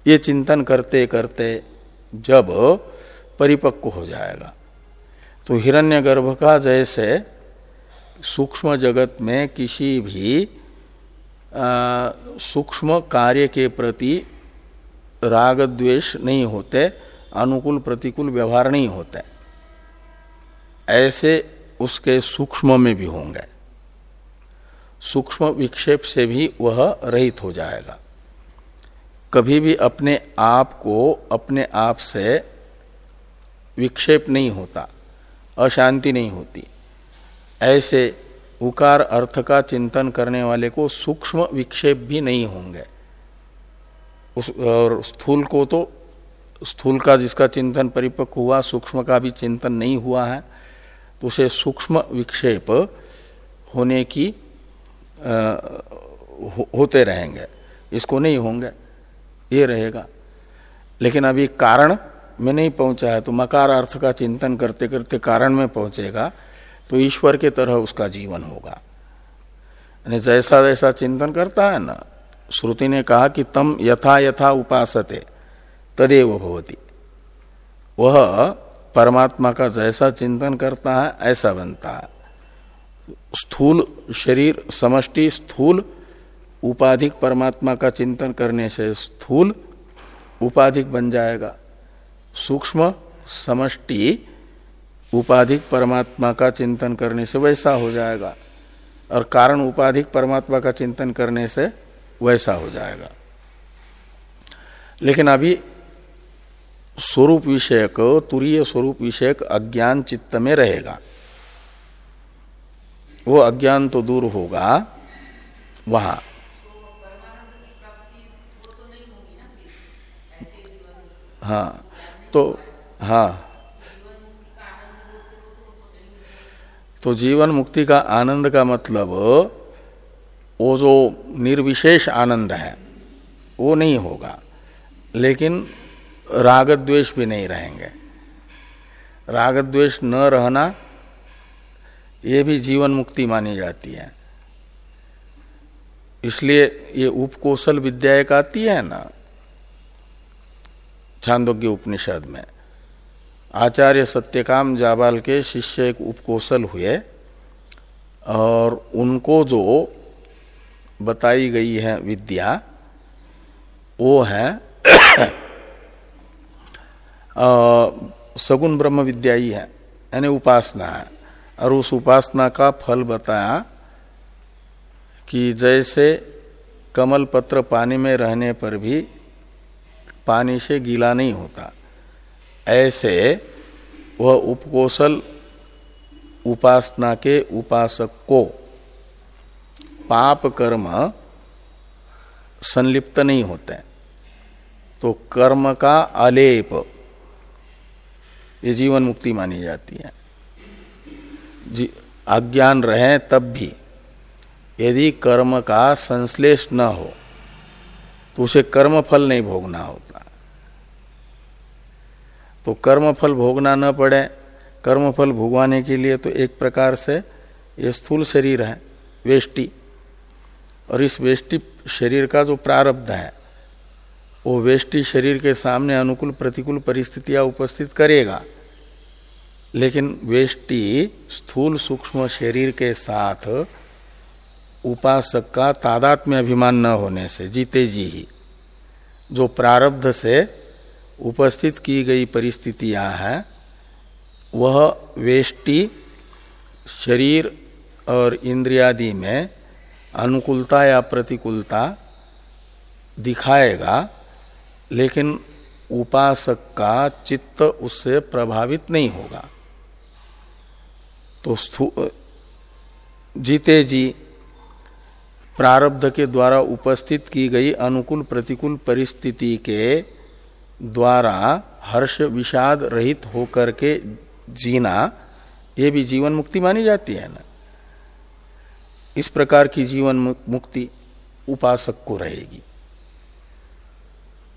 [SPEAKER 1] ये चिंतन करते करते जब परिपक्व हो जाएगा। तो हिरण्यगर्भ का जैसे सूक्ष्म जगत में किसी भी सूक्ष्म कार्य के प्रति राग द्वेष नहीं होते, अनुकूल प्रतिकूल व्यवहार नहीं होते। ऐसे उसके सूक्ष्म में भी होंगे। सूक्ष्म विक्षेप से भी वह रहित हो जाएगा। कभी भी अपने आप को अपने आप से विक्षेप नहीं होता, अशांति नहीं होती। ऐसे उकार अर्थ का चिंतन करने वाले को सूक्ष्म विक्षेप भी नहीं होंगे। उस, और स्थूल को तो स्थूल का जिसका चिंतन परिपक्व हुआ, सूक्ष्म का भी चिंतन नहीं हुआ है तो उसे सूक्ष्म विक्षेप होने की हो, होते रहेंगे। इसको नहीं होंगे ये रहेगा। लेकिन अभी कारण में नहीं पहुँचा है तो मकार अर्थ का चिंतन करते करते कारण में पहुंचेगा तो ईश्वर के तरह उसका जीवन होगा। यानी जैसा जैसा चिंतन करता है ना श्रुति ने कहा कि तम यथा यथा उपासते तदेव भवती। वह परमात्मा का जैसा चिंतन करता है ऐसा बनता है। स्थूल शरीर, समष्टि, स्थूल, उपाधिक परमात्मा का चिंतन करने से स्थूल, उपाधिक बन जाएगा। सूक्ष्म, समष्टि, उपाधिक परमात्मा का चिंतन करने से वैसा हो जाएगा। और कारण उपाधिक परमात्मा का चिंतन करने से वैसा हो जाएगा। लेकिन अभी स्वरूप विषयक, तुरीय स्वरूप विषयक अज्ञान चित्त में रहेगा। वो अज्ञान तो दूर होगा। वहाँ। हाँ तो हाँ। तो जीवन मुक्ति का आनंद का मतलब वो जो निर्विशेष आनंद है, वो नहीं होगा। लेकिन राग द्वेष भी नहीं रहेंगे। राग द्वेष न रहना ये भी जीवन मुक्ति मानी जाती है। इसलिए ये उपकोशल विद्या एक आती है ना छांदोग्य उपनिषद में। आचार्य सत्यकाम जाबाल के शिष्य एक उपकोशल हुए और उनको जो बताई गई है विद्या, वो है सगुण ब्रह्म विद्या ही है, यानी उपासना है। और उस उपासना का फल बताया कि जैसे कमल पत्र पानी में रहने पर भी पानी से गीला नहीं होता, ऐसे वह उपकोशल उपासना के उपासक को पाप कर्म संलिप्त नहीं होते तो कर्म का अलेप ये जीवन मुक्ति मानी जाती है। अज्ञान रहे तब भी, यदि कर्म का संश्लेष न हो तो उसे कर्म फल नहीं भोगना होता। तो कर्म फल भोगना न पड़े कर्म फल भोगवाने के लिए तो एक प्रकार से ये स्थूल शरीर है, वेष्टि। और इस वेष्टि शरीर का जो प्रारब्ध है, वो वेष्टि शरीर के सामने अनुकूल प्रतिकूल परिस्थितियाँ उपस्थित करेगा। लेकिन वेष्टि स्थूल सूक्ष्म शरीर के साथ उपासक का तादात्म्य अभिमान न होने से, जीते जी ही, जो प्रारब्ध से उपस्थित की गई परिस्थितियाँ हैं, वह वेष्टि शरीर और इंद्रियादि में अनुकूलता या प्रतिकूलता दिखाएगा, लेकिन उपासक का चित्त उससे प्रभावित नहीं होगा। तो जीते जी प्रारब्ध के द्वारा उपस्थित की गई अनुकूल प्रतिकूल परिस्थिति के द्वारा हर्ष विषाद रहित होकर के जीना, ये भी जीवन मुक्ति मानी जाती है ना? इस प्रकार की जीवन मुक्ति उपासक को रहेगी।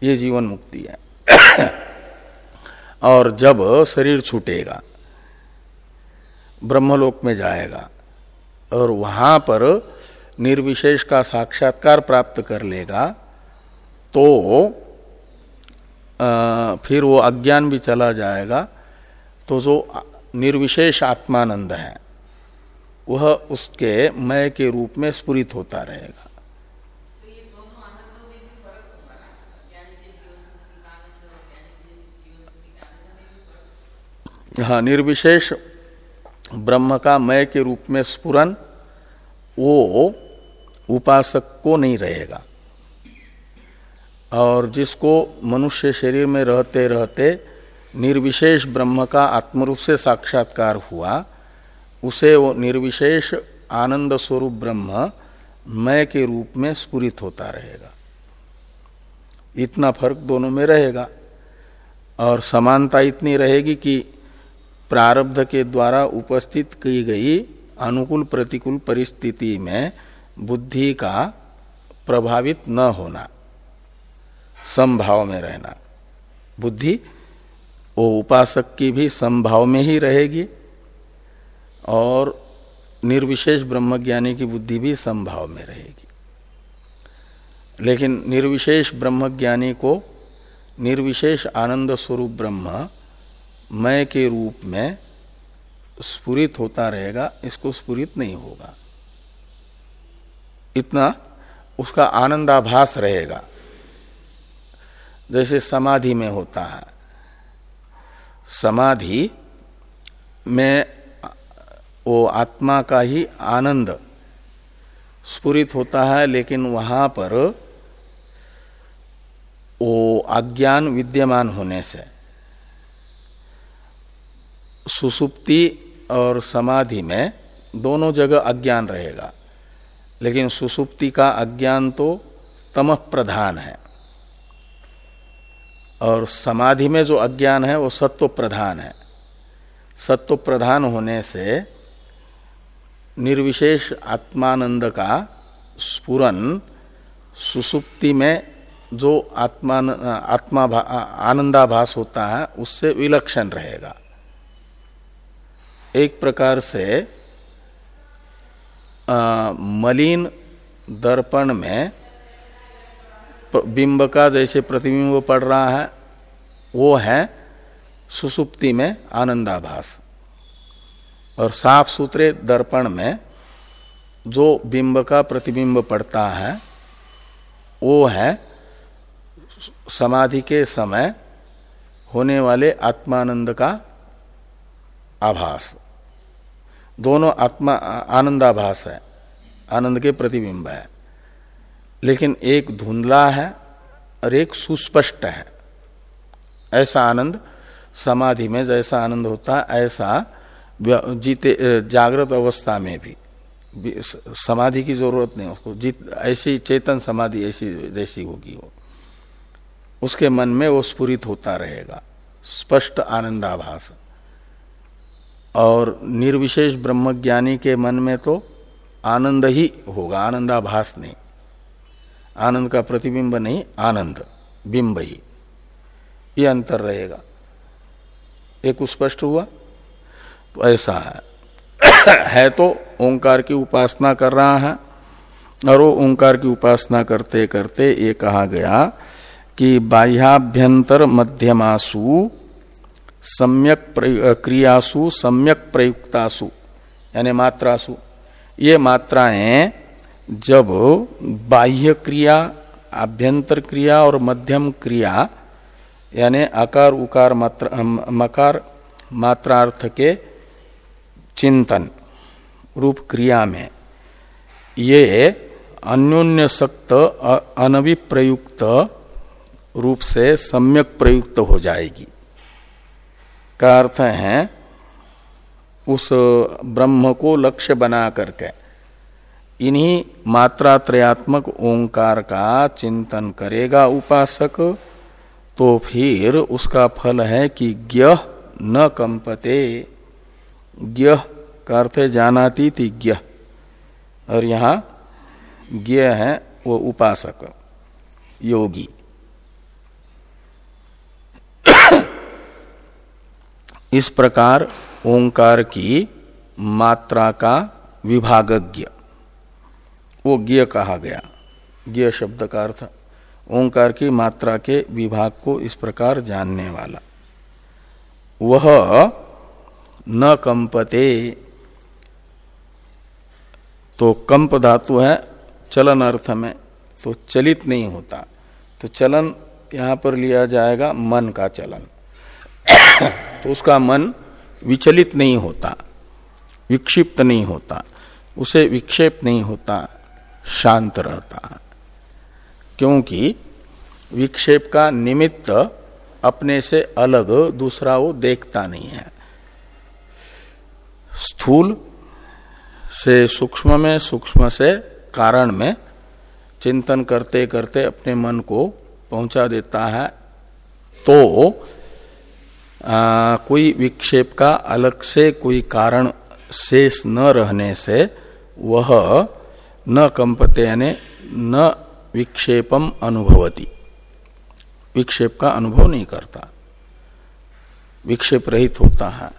[SPEAKER 1] ये जीवन मुक्ति है। और जब शरीर छूटेगा ब्रह्मलोक में जाएगा और वहाँ पर निर्विशेष का साक्षात्कार प्राप्त कर लेगा तो आ, फिर वो अज्ञान भी चला जाएगा। तो जो निर्विशेष आत्मानंद है वह उसके मय के रूप में स्फुरित होता रहेगा। हाँ निर्विशेष ब्रह्म का मय के रूप में स्पुरन वो उपासक को नहीं रहेगा। और जिसको मनुष्य शरीर में रहते रहते निर्विशेष ब्रह्म का आत्मरूप से साक्षात्कार हुआ, उसे वो निर्विशेष आनंद स्वरूप ब्रह्म मय के रूप में स्पुरित होता रहेगा। इतना फ़र्क दोनों में रहेगा। और समानता इतनी रहेगी कि प्रारब्ध के द्वारा उपस्थित की गई अनुकूल प्रतिकूल परिस्थिति में बुद्धि का प्रभावित न होना, संभाव में रहना। बुद्धि, वो उपासक की भी संभाव में ही रहेगी और निर्विशेष ब्रह्मज्ञानी की बुद्धि भी संभाव में रहेगी। लेकिन निर्विशेष ब्रह्मज्ञानी को निर्विशेष आनंद स्वरूप ब्रह्म मय के रूप में स्फुरित होता रहेगा, इसको स्फुरित नहीं होगा। इतना उसका आनंदाभास रहेगा। जैसे समाधि में होता है। समाधि में वो आत्मा का ही आनंद स्फुरित होता है, लेकिन वहाँ पर वो अज्ञान विद्यमान होने से सुसुप्ति और समाधि में दोनों जगह अज्ञान रहेगा। लेकिन सुसुप्ति का अज्ञान तो तमह प्रधान है। और समाधि में जो अज्ञान है, वो सत्व प्रधान है। सत्व प्रधान होने से निर्विशेष आत्मानंद का स्पुरन सुसुप्ति में जो आत्मा आत्मा आनंदाभास होता है, उससे विलक्षण रहेगा। एक प्रकार से आ, मलिन दर्पण में बिंब का जैसे प्रतिबिंब पड़ रहा है वो है सुसुप्ति में आनंदाभास। और साफ़ सुथरे दर्पण में जो बिंब का प्रतिबिंब पड़ता है वो है समाधि के समय होने वाले आत्मानंद का आभास। दोनों आत्मा, आनंदाभास है, आनंद के प्रतिबिंब है। लेकिन एक धुंधला है और एक सुस्पष्ट है। ऐसा आनंद, समाधि में जैसा आनंद होता है ऐसा जीते, जागृत अवस्था में भी, समाधि की ज़रूरत नहीं, उसको जीत, ऐसी चेतन समाधि ऐसी जैसी होगी वो। उसके मन में वो स्फुरित होता रहेगा। स्पष्ट आनंदाभास। और निर्विशेष ब्रह्मज्ञानी के मन में तो आनंद ही होगा, आनंदाभास नहीं। आनंद का प्रतिबिंब नहीं, आनंद, बिंब ही। ये अंतर रहेगा। एक स्पष्ट हुआ? तो ऐसा है। है तो ओंकार की उपासना कर रहा है, और वो ओंकार की उपासना करते करते ये कहा गया कि बाह्याभ्यंतर मध्यमासु सम्यक क्रियासु, सम्यक प्रयुक्तासु, यानी मात्रासु। ये मात्राएँ जब बाह्य क्रिया, आभ्यंतर क्रिया और मध्यम क्रिया, यानी आकार, उकार, मात्रा मकार, मात्रार्थ के चिंतन रूप क्रिया में, ये अन्योन्य सक्त अनविप्रयुक्त रूप से सम्यक प्रयुक्त हो जाएगी। का अर्थ है उस ब्रह्म को लक्ष्य बना करके, इन्हीं मात्रात्रयात्मक ओंकार का चिंतन करेगा उपासक तो फिर उसका फल है कि ज्ञ न कंपते। ज्ञ का अर्थ जानाती थी ज्ञ। और यहाँ ज्ञ है वो उपासक, योगी। इस प्रकार ओंकार की मात्रा का विभागज्ञ। वो ज्ञ कहा गया। ज्ञ शब्द का अर्थ, ओंकार की मात्रा के विभाग को इस प्रकार जानने वाला। वह न कंपते। तो कंप धातु है, चलन अर्थ में तो चलित नहीं होता। तो चलन यहाँ पर लिया जाएगा मन का चलन। तो उसका मन विचलित नहीं होता, विक्षिप्त नहीं होता, उसे विक्षेप नहीं होता, शांत रहता। क्योंकि विक्षेप का निमित्त अपने से अलग दूसरा वो देखता नहीं है। स्थूल से सूक्ष्म में, सूक्ष्म से कारण में चिंतन करते करते अपने मन को पहुँचा देता है तो आ, कोई विक्षेप का अलग से कोई कारण शेष न रहने से वह न कंपते यानी न विक्षेपम अनुभवती। विक्षेप का अनुभव नहीं करता। विक्षेप रहित होता है।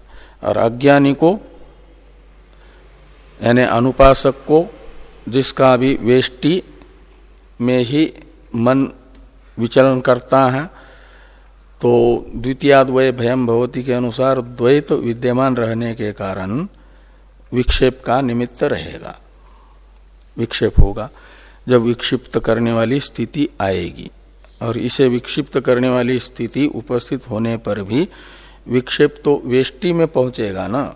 [SPEAKER 1] और अज्ञानी को यानी अनुपासक को जिसका भी वेष्टि में ही मन विचलन करता है तो द्वितीयाद्वय भयम भवती के अनुसार द्वैत विद्यमान रहने के कारण विक्षेप का निमित्त रहेगा। विक्षेप होगा। जब विक्षिप्त करने वाली स्थिति आएगी और इसे विक्षिप्त करने वाली स्थिति उपस्थित होने पर भी विक्षेप तो वेष्टि में पहुंचेगा ना?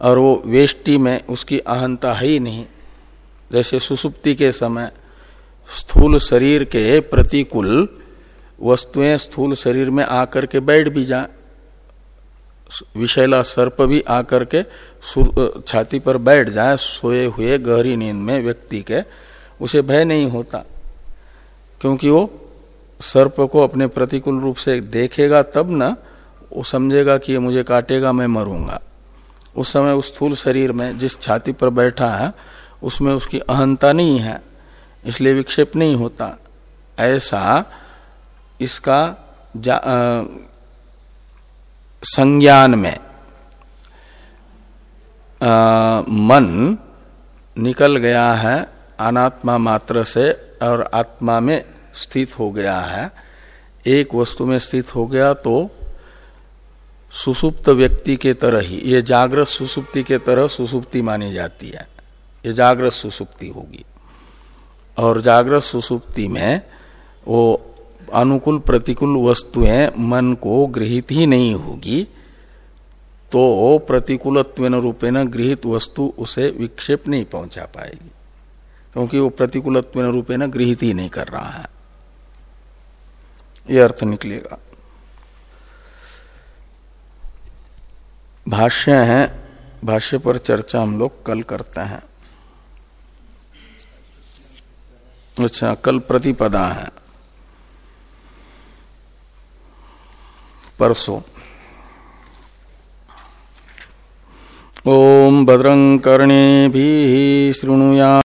[SPEAKER 1] और वो वेष्टि में उसकी अहंता है ही नहीं। जैसे सुसुप्ति के समय स्थूल शरीर के प्रतिकूल वस्तुएँ स्थूल शरीर में आकर के बैठ भी जाए। विषैला सर्प भी आकर के छाती पर बैठ जाए, सोए हुए गहरी नींद में व्यक्ति के, उसे भय नहीं होता। क्योंकि वो सर्प को अपने प्रतिकूल रूप से देखेगा तब ना, वो समझेगा कि ये मुझे काटेगा, मैं मरूँगा। उस समय उस स्थूल शरीर में जिस छाती पर बैठा है, उसमें उसकी अहंता नहीं है, इसलिए विक्षेप नहीं होता। ऐसा इसका संज्ञान में आ, मन निकल गया है अनात्मा मात्र से और आत्मा में स्थित हो गया है। एक वस्तु में स्थित हो गया तो सुसुप्त व्यक्ति के तरह ही ये जागृत सुसुप्ति के तरह सुसुप्ति मानी जाती है। ये जागृत सुसुप्ति होगी। और जागृत सुसुप्ति में वो अनुकूल प्रतिकूल वस्तुएँ मन को गृहित ही नहीं होगी तो प्रतिकूल रूपेण गृहित वस्तु उसे विक्षेप नहीं पहुँचा पाएगी, क्योंकि वो प्रतिकूल रूपेण गृहित ही नहीं कर रहा है। यह अर्थ निकलेगा। भाष्य है, भाष्य पर चर्चा हम लोग कल करते हैं। अच्छा कल प्रतिपदा है। परसों। ओम भद्रं कर्णे भी शृणुया